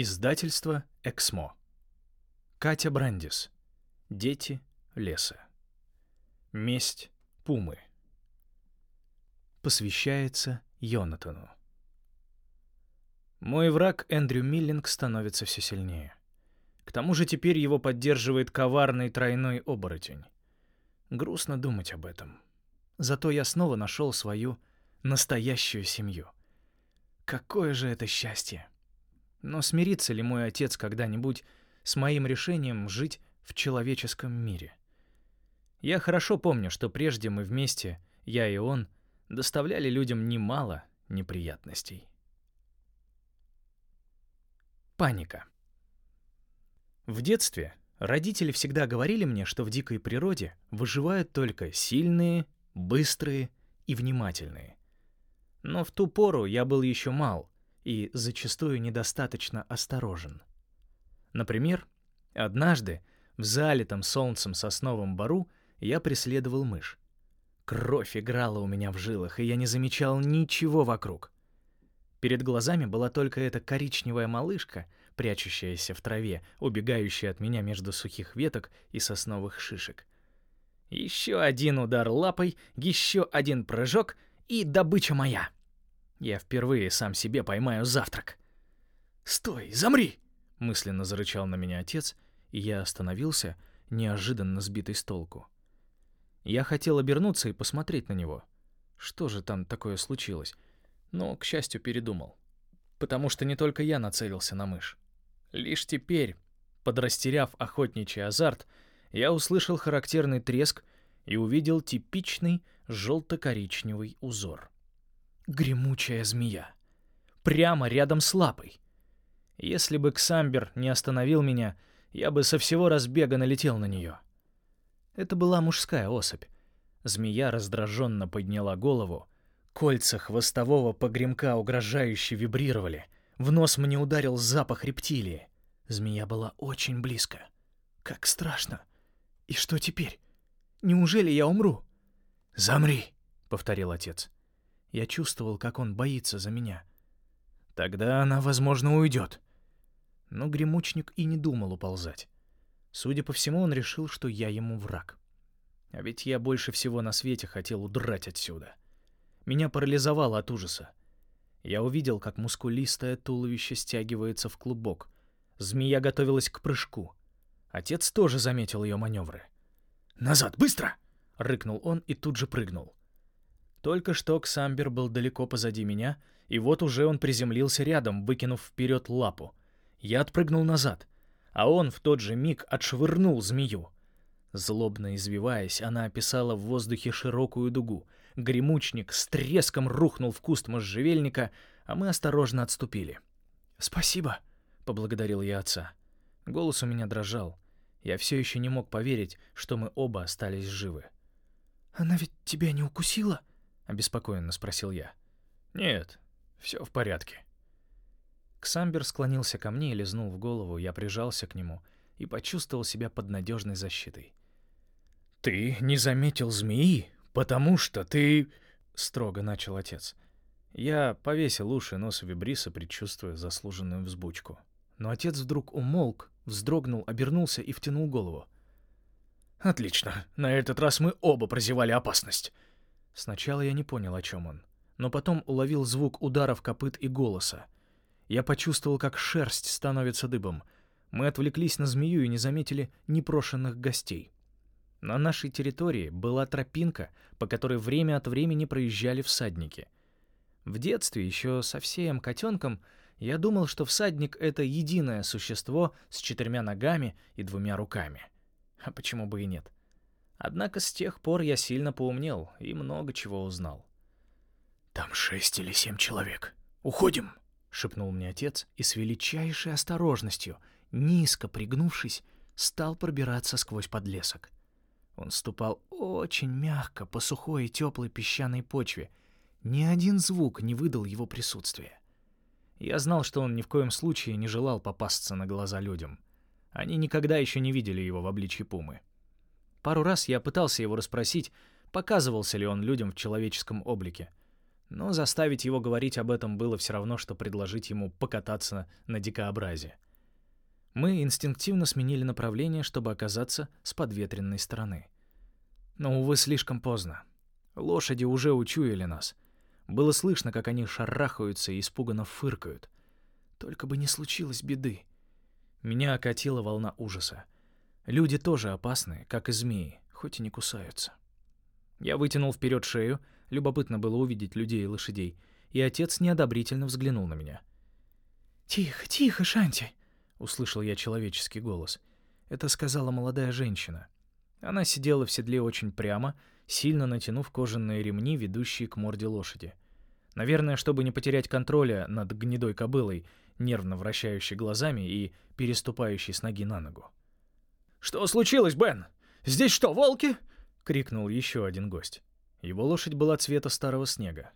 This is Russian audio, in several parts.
Издательство «Эксмо». Катя Брандис. Дети леса. Месть пумы. Посвящается Йонатану. Мой враг Эндрю Миллинг становится все сильнее. К тому же теперь его поддерживает коварный тройной оборотень. Грустно думать об этом. Зато я снова нашел свою настоящую семью. Какое же это счастье! Но смирится ли мой отец когда-нибудь с моим решением жить в человеческом мире? Я хорошо помню, что прежде мы вместе, я и он, доставляли людям немало неприятностей. Паника. В детстве родители всегда говорили мне, что в дикой природе выживают только сильные, быстрые и внимательные. Но в ту пору я был еще мал, и зачастую недостаточно осторожен. Например, однажды в залитом солнцем сосновом бару я преследовал мышь. Кровь играла у меня в жилах, и я не замечал ничего вокруг. Перед глазами была только эта коричневая малышка, прячущаяся в траве, убегающая от меня между сухих веток и сосновых шишек. Еще один удар лапой, еще один прыжок, и добыча моя. Я впервые сам себе поймаю завтрак. «Стой, замри!» — мысленно зарычал на меня отец, и я остановился, неожиданно сбитый с толку. Я хотел обернуться и посмотреть на него. Что же там такое случилось? Но, к счастью, передумал. Потому что не только я нацелился на мышь. Лишь теперь, подрастеряв охотничий азарт, я услышал характерный треск и увидел типичный желто-коричневый узор гремучая змея. Прямо рядом с лапой. Если бы Ксамбер не остановил меня, я бы со всего разбега налетел на нее. Это была мужская особь. Змея раздраженно подняла голову. Кольца хвостового погремка угрожающе вибрировали. В нос мне ударил запах рептилии. Змея была очень близко. Как страшно. И что теперь? Неужели я умру? «Замри!» — повторил отец. Я чувствовал, как он боится за меня. Тогда она, возможно, уйдет. Но гремучник и не думал уползать. Судя по всему, он решил, что я ему враг. А ведь я больше всего на свете хотел удрать отсюда. Меня парализовало от ужаса. Я увидел, как мускулистое туловище стягивается в клубок. Змея готовилась к прыжку. Отец тоже заметил ее маневры. «Назад, быстро!» — рыкнул он и тут же прыгнул. Только что Ксамбер был далеко позади меня, и вот уже он приземлился рядом, выкинув вперед лапу. Я отпрыгнул назад, а он в тот же миг отшвырнул змею. Злобно извиваясь, она описала в воздухе широкую дугу. Гремучник с треском рухнул в куст можжевельника, а мы осторожно отступили. «Спасибо», — поблагодарил я отца. Голос у меня дрожал. Я все еще не мог поверить, что мы оба остались живы. «Она ведь тебя не укусила?» Обеспокоенно спросил я. Нет, все в порядке. Ксамбер склонился ко мне и лизнул в голову, я прижался к нему и почувствовал себя под надежной защитой. «Ты не заметил змеи, потому что ты...» — строго начал отец. Я повесил уши нос Вибриса, предчувствуя заслуженную взбучку. Но отец вдруг умолк, вздрогнул, обернулся и втянул голову. «Отлично, на этот раз мы оба прозевали опасность. Сначала я не понял, о чем он, но потом уловил звук ударов копыт и голоса. Я почувствовал, как шерсть становится дыбом. Мы отвлеклись на змею и не заметили непрошенных гостей. На нашей территории была тропинка, по которой время от времени проезжали всадники. В детстве, еще совсем котенком, я думал, что всадник — это единое существо с четырьмя ногами и двумя руками. А почему бы и нет? Однако с тех пор я сильно поумнел и много чего узнал. «Там шесть или семь человек. Уходим!» — шепнул мне отец и с величайшей осторожностью, низко пригнувшись, стал пробираться сквозь подлесок. Он ступал очень мягко по сухой и теплой песчаной почве. Ни один звук не выдал его присутствия. Я знал, что он ни в коем случае не желал попасться на глаза людям. Они никогда еще не видели его в обличье пумы. Пару раз я пытался его расспросить, показывался ли он людям в человеческом облике. Но заставить его говорить об этом было все равно, что предложить ему покататься на дикообразе. Мы инстинктивно сменили направление, чтобы оказаться с подветренной стороны. Но, увы, слишком поздно. Лошади уже учуяли нас. Было слышно, как они шарахаются и испуганно фыркают. Только бы не случилось беды. Меня окатила волна ужаса. Люди тоже опасны, как и змеи, хоть и не кусаются. Я вытянул вперед шею, любопытно было увидеть людей и лошадей, и отец неодобрительно взглянул на меня. «Тихо, тихо, Шанти!» — услышал я человеческий голос. Это сказала молодая женщина. Она сидела в седле очень прямо, сильно натянув кожаные ремни, ведущие к морде лошади. Наверное, чтобы не потерять контроля над гнедой кобылой, нервно вращающей глазами и переступающей с ноги на ногу. «Что случилось, Бен? Здесь что, волки?» — крикнул еще один гость. Его лошадь была цвета старого снега.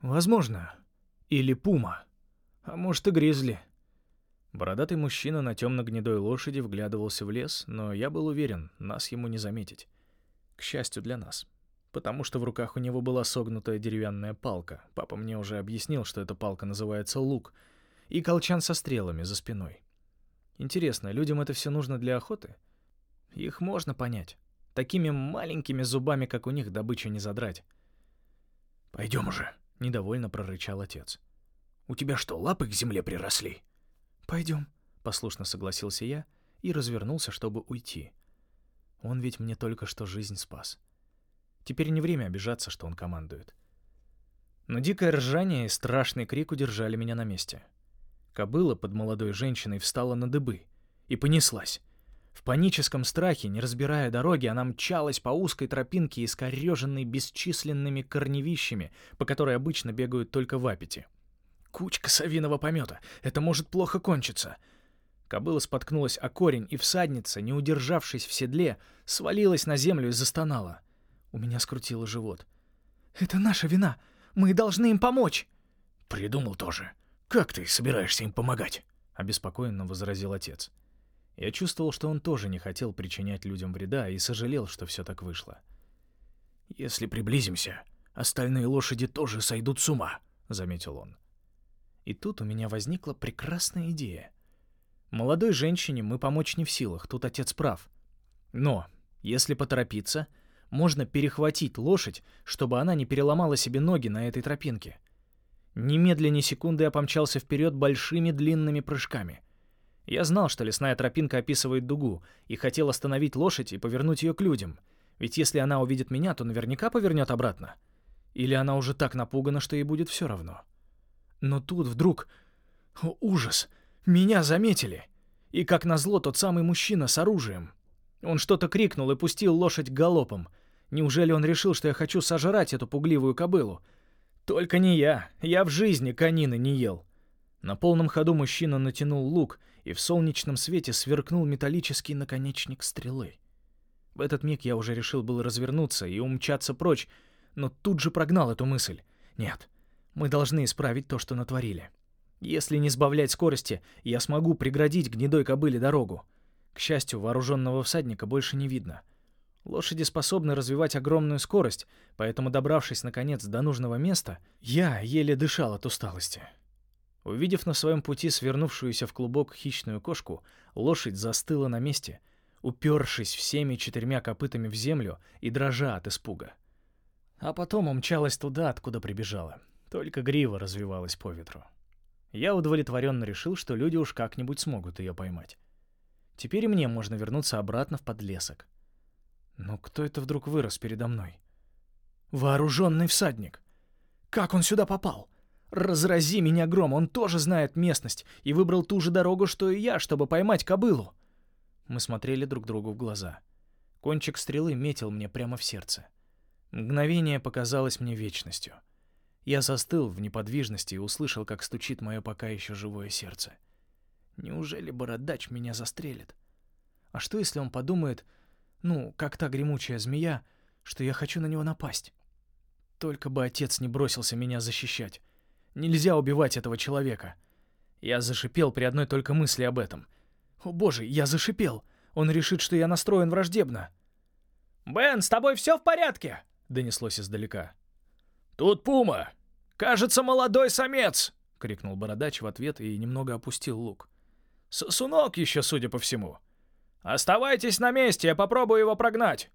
«Возможно. Или пума. А может и гризли». Бородатый мужчина на темно-гнедой лошади вглядывался в лес, но я был уверен, нас ему не заметить. К счастью для нас. Потому что в руках у него была согнутая деревянная палка. Папа мне уже объяснил, что эта палка называется лук. И колчан со стрелами за спиной. Интересно, людям это все нужно для охоты? Их можно понять. Такими маленькими зубами, как у них, добычу не задрать. «Пойдем уже», — недовольно прорычал отец. «У тебя что, лапы к земле приросли?» «Пойдем», — послушно согласился я и развернулся, чтобы уйти. Он ведь мне только что жизнь спас. Теперь не время обижаться, что он командует. Но дикое ржание и страшный крик удержали меня на месте. Кобыла под молодой женщиной встала на дыбы и понеслась. В паническом страхе, не разбирая дороги, она мчалась по узкой тропинке, искореженной бесчисленными корневищами, по которой обычно бегают только в аппете. Кучка совиного помета. Это может плохо кончиться. Кобыла споткнулась о корень, и всадница, не удержавшись в седле, свалилась на землю и застонала. У меня скрутило живот. «Это наша вина. Мы должны им помочь!» «Придумал тоже. Как ты собираешься им помогать?» — обеспокоенно возразил отец. Я чувствовал, что он тоже не хотел причинять людям вреда и сожалел, что все так вышло. «Если приблизимся, остальные лошади тоже сойдут с ума», — заметил он. И тут у меня возникла прекрасная идея. Молодой женщине мы помочь не в силах, тут отец прав. Но, если поторопиться, можно перехватить лошадь, чтобы она не переломала себе ноги на этой тропинке. Немедленно секунды я помчался вперед большими длинными прыжками. Я знал, что лесная тропинка описывает дугу, и хотел остановить лошадь и повернуть ее к людям. Ведь если она увидит меня, то наверняка повернет обратно. Или она уже так напугана, что ей будет все равно. Но тут вдруг... О, ужас! Меня заметили! И, как назло, тот самый мужчина с оружием. Он что-то крикнул и пустил лошадь галопом. Неужели он решил, что я хочу сожрать эту пугливую кобылу? Только не я. Я в жизни конины не ел. На полном ходу мужчина натянул лук, и в солнечном свете сверкнул металлический наконечник стрелы. В этот миг я уже решил был развернуться и умчаться прочь, но тут же прогнал эту мысль. Нет, мы должны исправить то, что натворили. Если не сбавлять скорости, я смогу преградить гнедой кобыле дорогу. К счастью, вооруженного всадника больше не видно. Лошади способны развивать огромную скорость, поэтому, добравшись, наконец, до нужного места, я еле дышал от усталости. Увидев на своем пути свернувшуюся в клубок хищную кошку, лошадь застыла на месте, упершись всеми четырьмя копытами в землю и дрожа от испуга. А потом умчалась туда, откуда прибежала. Только грива развивалась по ветру. Я удовлетворенно решил, что люди уж как-нибудь смогут ее поймать. Теперь мне можно вернуться обратно в подлесок. Но кто это вдруг вырос передо мной? Вооруженный всадник. Как он сюда попал? Разрази меня гром, он тоже знает местность и выбрал ту же дорогу, что и я, чтобы поймать кобылу. Мы смотрели друг другу в глаза. Кончик стрелы метил мне прямо в сердце. Мгновение показалось мне вечностью. Я застыл в неподвижности и услышал, как стучит мое пока еще живое сердце. Неужели бородач меня застрелит? А что, если он подумает, ну, как та гремучая змея, что я хочу на него напасть? Только бы отец не бросился меня защищать. Нельзя убивать этого человека. Я зашипел при одной только мысли об этом. О боже, я зашипел. Он решит, что я настроен враждебно. «Бен, с тобой все в порядке?» — донеслось издалека. «Тут Пума!» «Кажется, молодой самец!» — крикнул бородач в ответ и немного опустил лук. «Сосунок еще, судя по всему. Оставайтесь на месте, я попробую его прогнать!»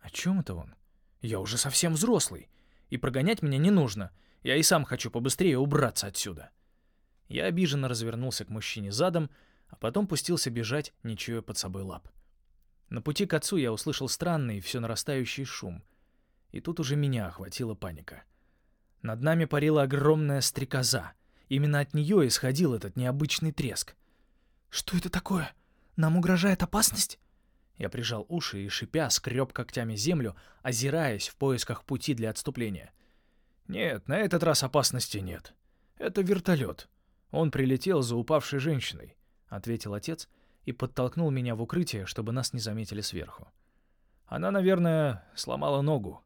«О чем это он? Я уже совсем взрослый, и прогонять меня не нужно. Я и сам хочу побыстрее убраться отсюда». Я обиженно развернулся к мужчине задом, а потом пустился бежать, не чуя под собой лап. На пути к отцу я услышал странный, все нарастающий шум. И тут уже меня охватила паника. Над нами парила огромная стрекоза. Именно от нее исходил этот необычный треск. «Что это такое? Нам угрожает опасность?» Я прижал уши и, шипя, скреб когтями землю, озираясь в поисках пути для отступления. «Нет, на этот раз опасности нет. Это вертолет. Он прилетел за упавшей женщиной», — ответил отец и подтолкнул меня в укрытие, чтобы нас не заметили сверху. Она, наверное, сломала ногу.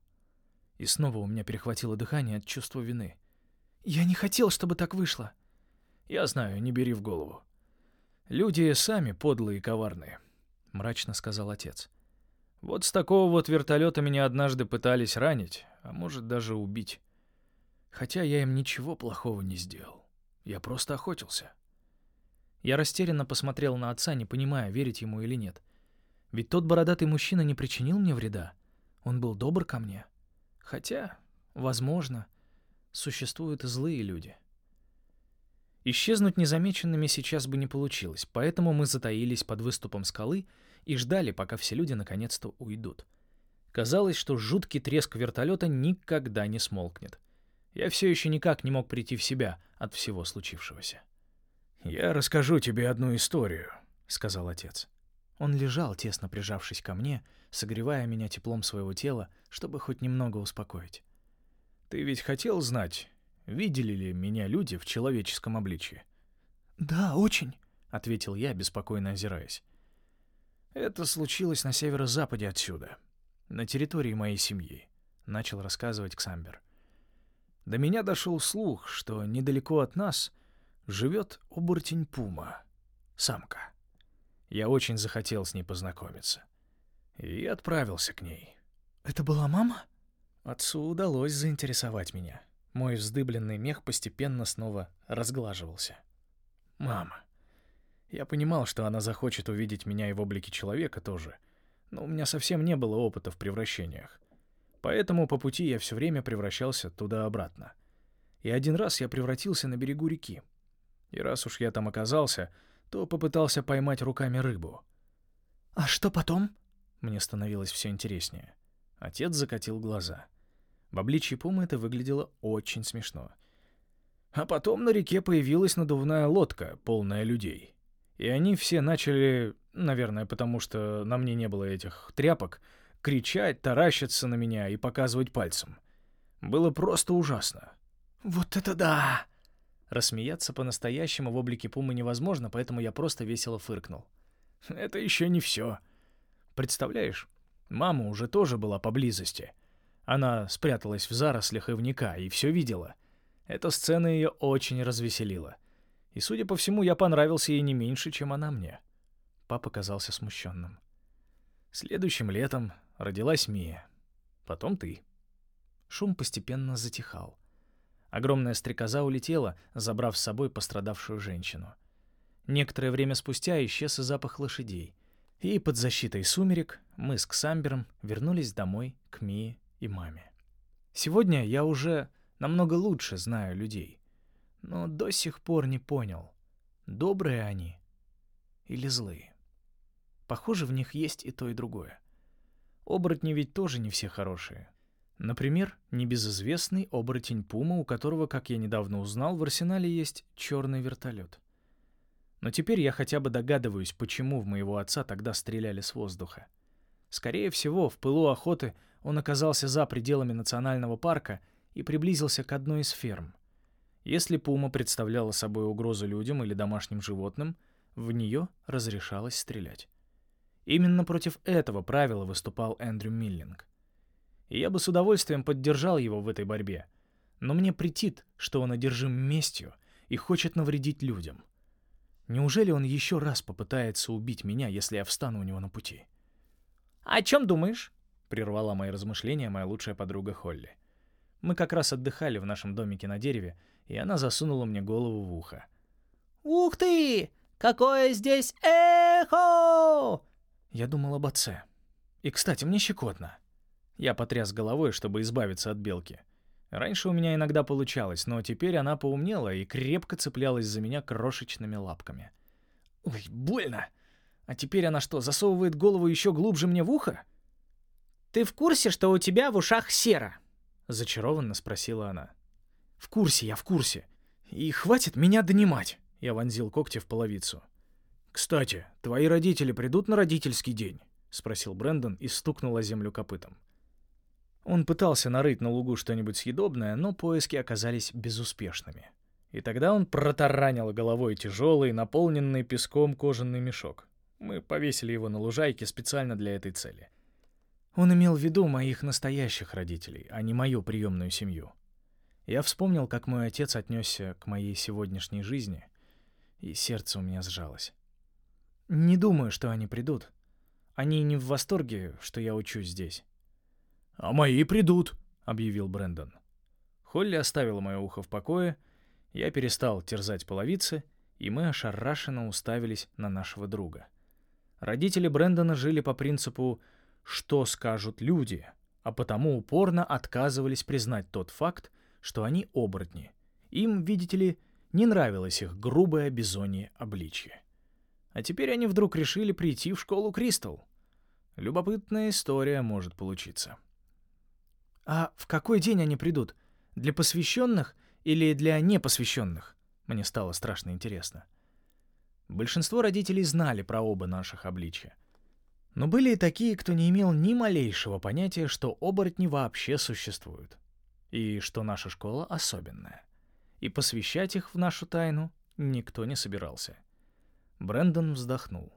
И снова у меня перехватило дыхание от чувства вины. «Я не хотел, чтобы так вышло». «Я знаю, не бери в голову. Люди сами подлые и коварные», — мрачно сказал отец. «Вот с такого вот вертолета меня однажды пытались ранить, а может даже убить. Хотя я им ничего плохого не сделал. Я просто охотился». Я растерянно посмотрел на отца, не понимая, верить ему или нет. Ведь тот бородатый мужчина не причинил мне вреда. Он был добр ко мне. Хотя, возможно, существуют злые люди. Исчезнуть незамеченными сейчас бы не получилось, поэтому мы затаились под выступом скалы и ждали, пока все люди наконец-то уйдут. Казалось, что жуткий треск вертолета никогда не смолкнет. Я все еще никак не мог прийти в себя от всего случившегося. «Я расскажу тебе одну историю», — сказал отец. Он лежал, тесно прижавшись ко мне, согревая меня теплом своего тела, чтобы хоть немного успокоить. «Ты ведь хотел знать, видели ли меня люди в человеческом обличье?» «Да, очень», — ответил я, беспокойно озираясь. «Это случилось на северо-западе отсюда, на территории моей семьи», — начал рассказывать Ксамбер. «До меня дошел слух, что недалеко от нас живет оборотень Пума, самка. Я очень захотел с ней познакомиться. И отправился к ней. «Это была мама?» Отцу удалось заинтересовать меня. Мой вздыбленный мех постепенно снова разглаживался. «Мама». Я понимал, что она захочет увидеть меня и в облике человека тоже, но у меня совсем не было опыта в превращениях. Поэтому по пути я все время превращался туда-обратно. И один раз я превратился на берегу реки. И раз уж я там оказался, то попытался поймать руками рыбу. «А что потом?» Мне становилось все интереснее. Отец закатил глаза. В обличье пумы это выглядело очень смешно. А потом на реке появилась надувная лодка, полная людей. И они все начали, наверное, потому что на мне не было этих тряпок, кричать, таращиться на меня и показывать пальцем. Было просто ужасно. «Вот это да!» Рассмеяться по-настоящему в облике пумы невозможно, поэтому я просто весело фыркнул. Это еще не все. Представляешь, мама уже тоже была поблизости. Она спряталась в зарослях ивника и все видела. Эта сцена ее очень развеселила. И, судя по всему, я понравился ей не меньше, чем она мне. Папа казался смущенным. Следующим летом родилась Мия. Потом ты. Шум постепенно затихал. Огромная стрекоза улетела, забрав с собой пострадавшую женщину. Некоторое время спустя исчез и запах лошадей. И под защитой сумерек мы с Ксамбером вернулись домой к Мии и маме. Сегодня я уже намного лучше знаю людей, но до сих пор не понял, добрые они или злые. Похоже, в них есть и то, и другое. Оборотни ведь тоже не все хорошие. Например, небезызвестный оборотень Пума, у которого, как я недавно узнал, в арсенале есть черный вертолет. Но теперь я хотя бы догадываюсь, почему в моего отца тогда стреляли с воздуха. Скорее всего, в пылу охоты он оказался за пределами национального парка и приблизился к одной из ферм. Если пума представляла собой угрозу людям или домашним животным, в нее разрешалось стрелять. Именно против этого правила выступал Эндрю Миллинг и я бы с удовольствием поддержал его в этой борьбе. Но мне претит, что он одержим местью и хочет навредить людям. Неужели он еще раз попытается убить меня, если я встану у него на пути? «О чем думаешь?» — прервала мои размышления моя лучшая подруга Холли. Мы как раз отдыхали в нашем домике на дереве, и она засунула мне голову в ухо. «Ух ты! Какое здесь эхо!» Я думал об отце. И, кстати, мне щекотно. Я потряс головой, чтобы избавиться от белки. Раньше у меня иногда получалось, но теперь она поумнела и крепко цеплялась за меня крошечными лапками. Ой, больно! А теперь она что, засовывает голову еще глубже мне в ухо? «Ты в курсе, что у тебя в ушах сера?» — зачарованно спросила она. «В курсе, я в курсе. И хватит меня донимать!» — я вонзил когти в половицу. «Кстати, твои родители придут на родительский день?» — спросил Брэндон и стукнул о землю копытом. Он пытался нарыть на лугу что-нибудь съедобное, но поиски оказались безуспешными. И тогда он протаранил головой тяжелый, наполненный песком кожаный мешок. Мы повесили его на лужайке специально для этой цели. Он имел в виду моих настоящих родителей, а не мою приемную семью. Я вспомнил, как мой отец отнесся к моей сегодняшней жизни, и сердце у меня сжалось. Не думаю, что они придут. Они не в восторге, что я учусь здесь. «А мои придут», — объявил Брэндон. Холли оставила мое ухо в покое, я перестал терзать половицы, и мы ошарашенно уставились на нашего друга. Родители Брэндона жили по принципу «что скажут люди», а потому упорно отказывались признать тот факт, что они оборотни. Им, видите ли, не нравилось их грубое бизонье обличье. А теперь они вдруг решили прийти в школу Кристал. Любопытная история может получиться. «А в какой день они придут? Для посвященных или для непосвященных?» Мне стало страшно интересно. Большинство родителей знали про оба наших обличия. Но были и такие, кто не имел ни малейшего понятия, что оборотни вообще существуют. И что наша школа особенная. И посвящать их в нашу тайну никто не собирался. Брэндон вздохнул.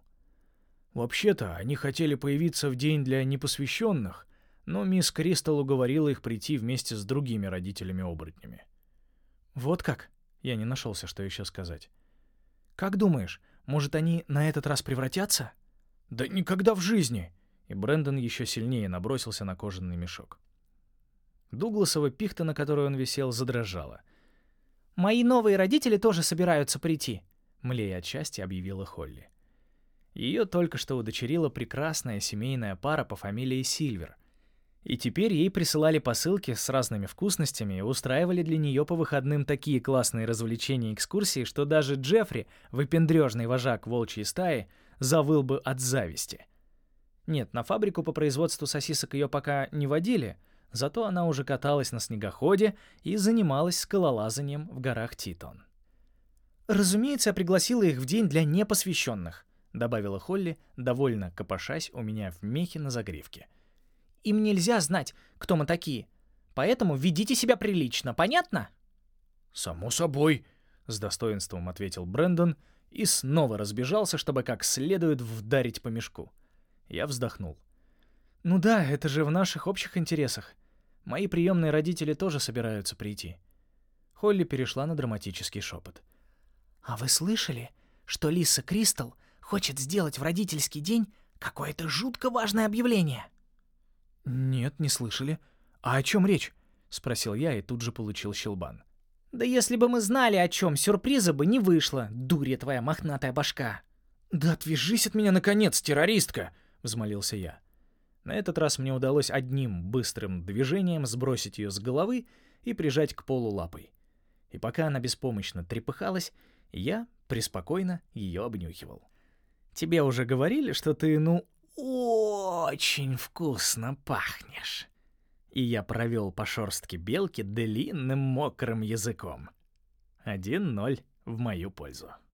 Вообще-то, они хотели появиться в день для непосвященных, но мисс Кристал уговорила их прийти вместе с другими родителями-оборотнями. «Вот как?» — я не нашелся, что еще сказать. «Как думаешь, может, они на этот раз превратятся?» «Да никогда в жизни!» И Брэндон еще сильнее набросился на кожаный мешок. Дугласова пихта, на которой он висел, задрожала. «Мои новые родители тоже собираются прийти», — млея от счастья объявила Холли. Ее только что удочерила прекрасная семейная пара по фамилии Сильвер, и теперь ей присылали посылки с разными вкусностями и устраивали для нее по выходным такие классные развлечения и экскурсии, что даже Джеффри, выпендрежный вожак волчьей стаи, завыл бы от зависти. Нет, на фабрику по производству сосисок ее пока не водили, зато она уже каталась на снегоходе и занималась скалолазанием в горах Титон. «Разумеется, я пригласила их в день для непосвященных», добавила Холли, довольно копошась у меня в мехе на загривке. Им нельзя знать, кто мы такие. Поэтому ведите себя прилично, понятно?» «Само собой», — с достоинством ответил Брэндон и снова разбежался, чтобы как следует вдарить по мешку. Я вздохнул. «Ну да, это же в наших общих интересах. Мои приемные родители тоже собираются прийти». Холли перешла на драматический шепот. «А вы слышали, что Лиса Кристал хочет сделать в родительский день какое-то жутко важное объявление?» «Нет, не слышали. А о чем речь?» — спросил я и тут же получил щелбан. «Да если бы мы знали, о чем, сюрприза бы не вышло, дурья твоя мохнатая башка!» «Да отвяжись от меня, наконец, террористка!» — взмолился я. На этот раз мне удалось одним быстрым движением сбросить ее с головы и прижать к полу лапой. И пока она беспомощно трепыхалась, я преспокойно ее обнюхивал. «Тебе уже говорили, что ты, ну, очень вкусно пахнешь. И я провел по шорстке белки длинным мокрым языком. Один ноль в мою пользу.